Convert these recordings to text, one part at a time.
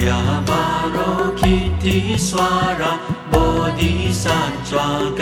ोकीर्ति स्मर बोधि सगम्भीरप्रज्ञा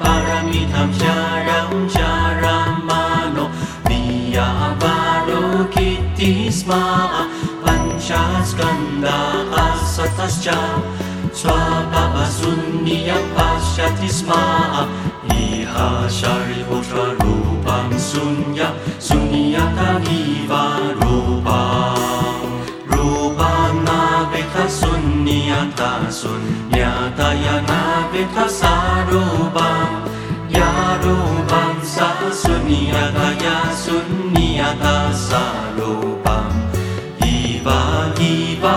परमिदं चारं चारं मानो दिया पालोकीति स्मास्कन्धा असतश्च स्वपवशून्यं पश्यति स्म इहां शून्य शून्यकवीवा रूपा। sunyata sunyata yana vita sarubam yarubam sa sunyata ya sunyata sarubam iba iva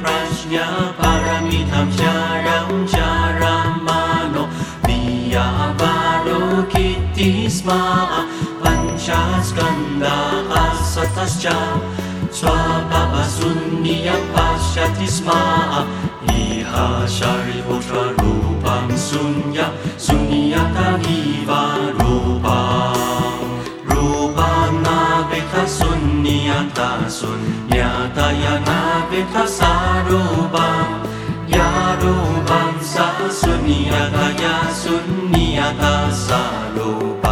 Prajna Paramitam Charam Charamano Viyavaro Kittisma Panchaskanda Asatascha Swabhava Sunniya Pashyati Sma Iha Shariputra Rupam Sunya Sunyata Iva Rupam Rupam sunyata sunyata yana beta sarubam yarubam sa sunyata ya sunyata sarubam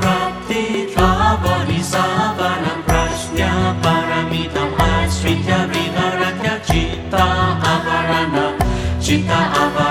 Prapti Bodhisavanam Prajna Paramitam Asritya Viharatya Chitta Avarana Chitta Avarana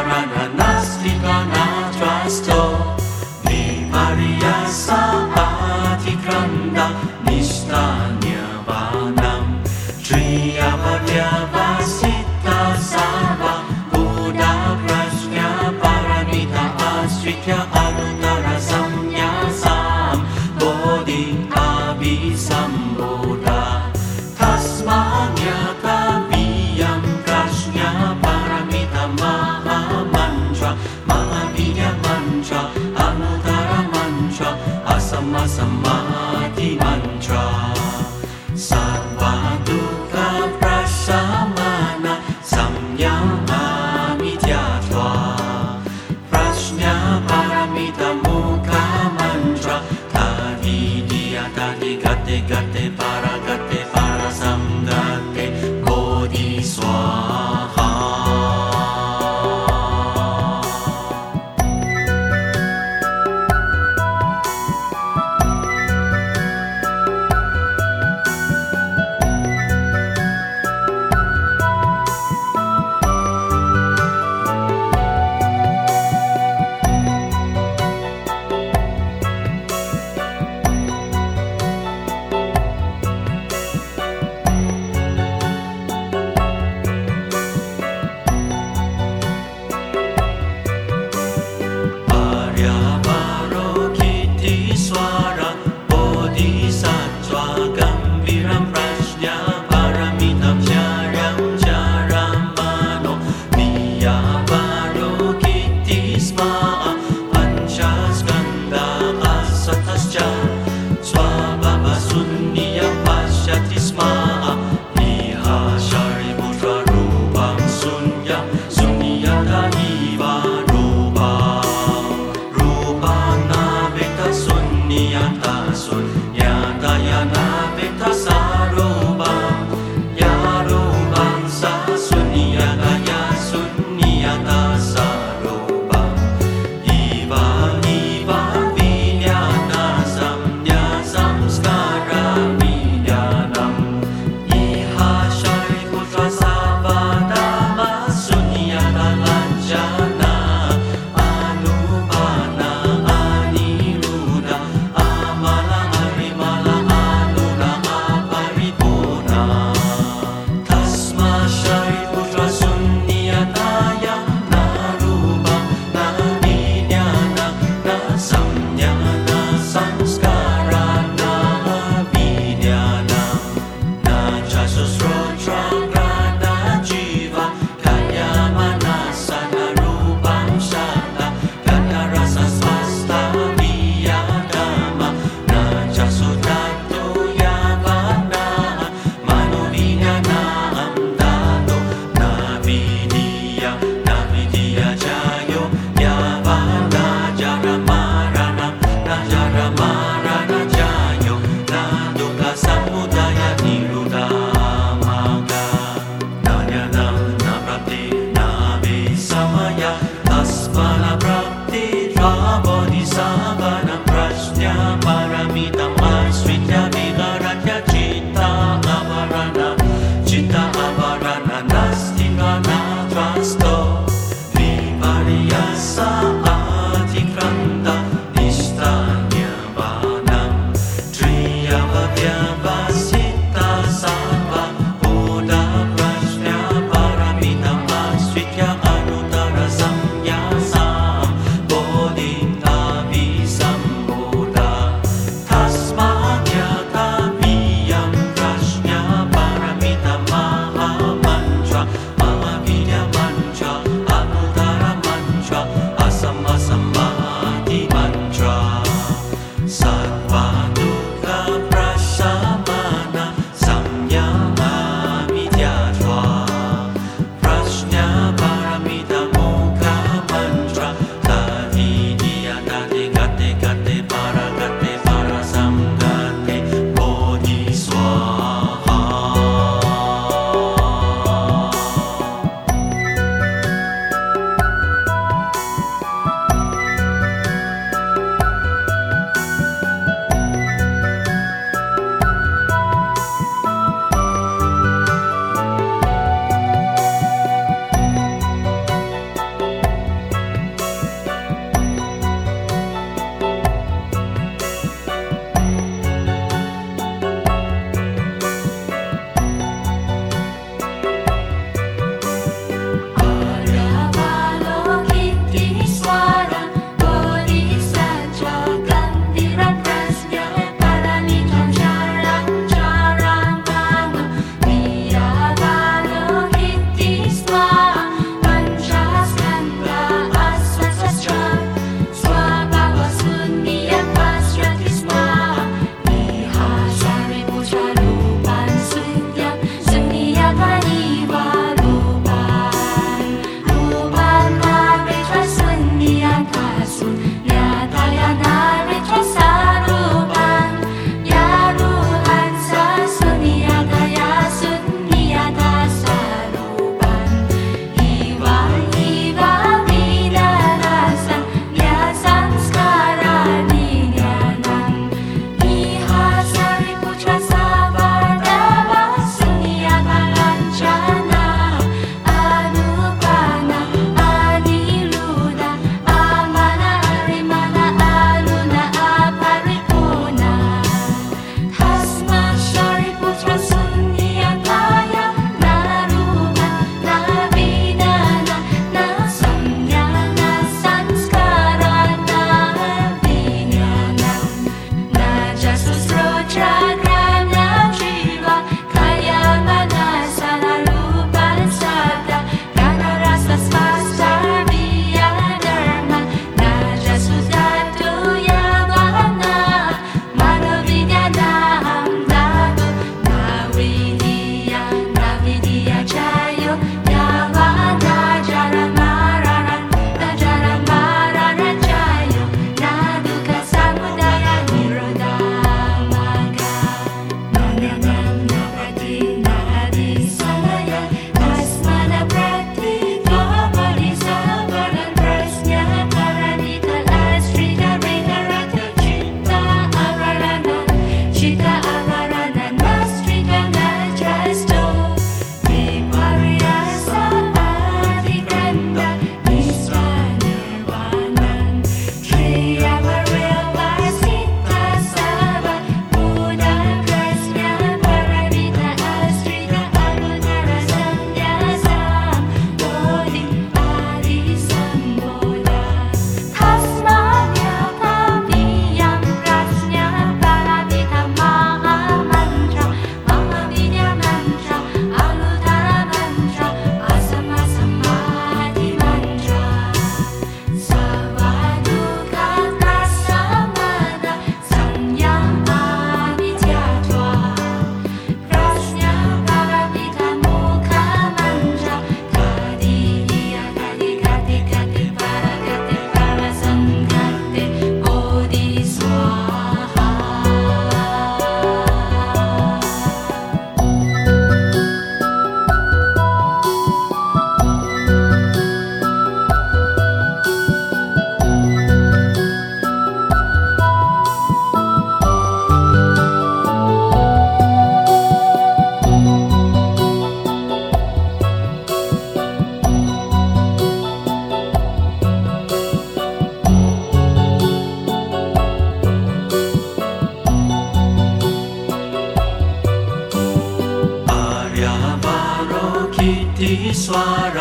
ईश्वर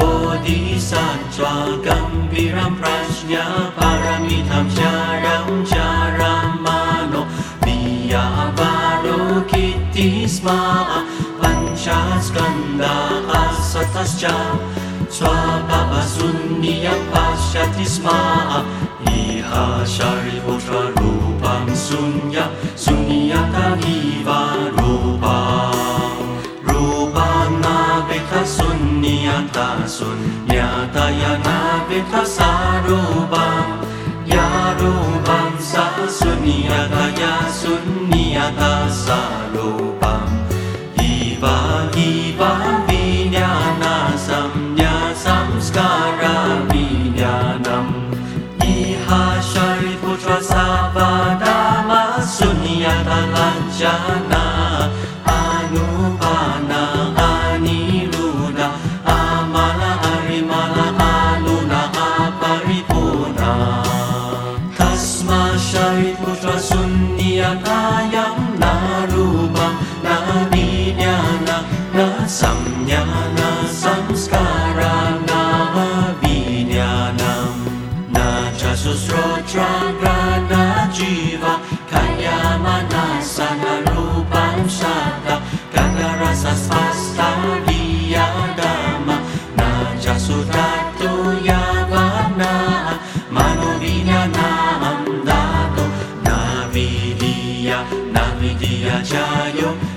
बोधिसत्त्वा गम्भीरं सम्भीरप्रज्ञा परमिदं शरं चारं मानो कीर्ति स्म पञ्चास्कन्दा असतश्च स्वपवशून्यं पश्यति स्म इह हरितरूपं शून्य शून्यत นิยตาสุญญาตายานาปิทัสารูปังยารูปังสาสุนิยตายาสุนิยตาสารูปังอีวาอีวา mano vinyanam jayo yavana